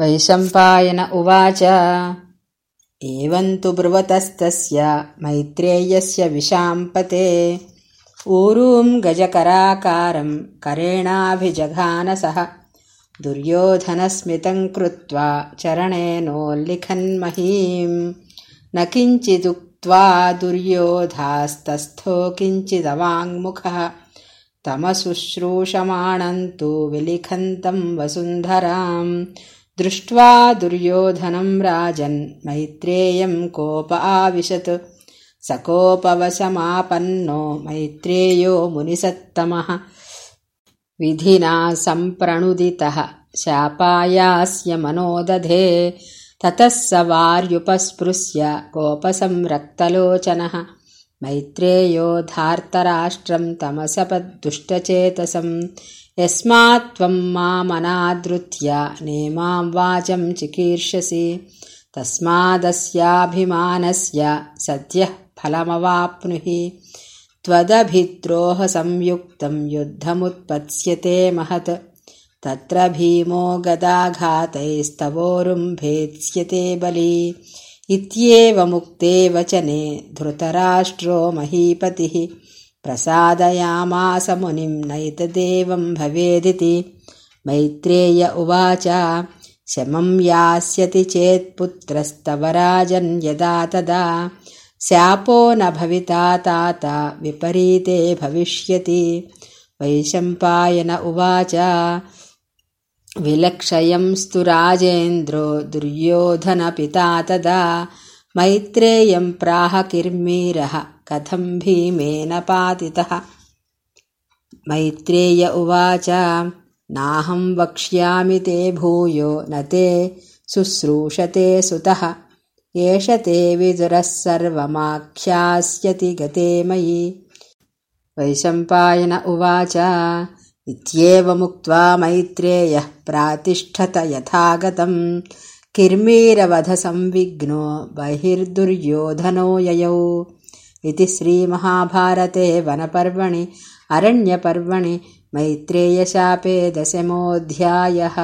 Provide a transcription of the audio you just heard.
वैशम्पायन उवाच। एवम् तु ब्रुवतस्तस्य मैत्रेयस्य विशाम्पते। ऊरूम् गजकराकारम् करेणाभिजघानसः दुर्योधनस्मितम् कृत्वा चरणेनोल्लिखन्महीम् न किञ्चिदुक्त्वा दुर्योधास्तस्थो किञ्चिदवाङ्मुखः। तमशुश्रूषमाणम् तु विलिखन्तम् वसुन्धराम् दृष्ट्वा दुर्योधनम् राजन् मैत्रेयम् कोप आविशत्। स कोपवशमापन्नो मैत्रेयो मुनिसत्तमः। विधिना सम्प्रणुदितः। शापायास्य मनोदधे। ततः स वार्युपस्पृश्य कोपसंरक्तलोचनः मैत्रेयो धार्तराष्ट्रम् तमसपद्दुष्टचेतसम् यस्मात्त्वम् मामनादृत्य नेमाम् वाचम् चिकीर्षसि। तस्मादस्याभिमानस्य सद्यः फलमवाप्नुहि। त्वदभिद्रोहसंयुक्तम् युद्धमुत्पत्स्यते महत्। तत्र भीमो गदाघातैस्तवोरुम्भेत्स्यते बली इत्येवमुक्ते वचने धृतराष्ट्रो महीपतिः। प्रसादयामास मुनिम् नैतदेवम् भवेदिति। मैत्रेय उवाच शमम् यास्यति चेत्पुत्रस्तव राजन् यदा तदा। शापो न भविता तात विपरीते भविष्यति। वैशम्पायन उवाच विलक्षयंस्तु राजेन्द्रो दुर्योधनपिता तदा मैत्रेयम् प्राह किर्मीरः कथम् भीमेन पातितः। मैत्रेय उवाच नाहम् वक्ष्यामि ते भूयो न ते शुश्रूषते सुतः। एष ते विदुरः सर्वमाख्यास्यति गते मयि। वैशम्पायन उवाच इत्येवमुक्त्वा मैत्रेयः प्रातिष्ठत यथागतम्। किर्मीरवधसंविघ्नो बहिर्दुर्योधनो ययौ। इति श्रीमहाभारते वनपर्वणि अरण्यपर्वणि मैत्रेयशापे दशमोऽध्यायः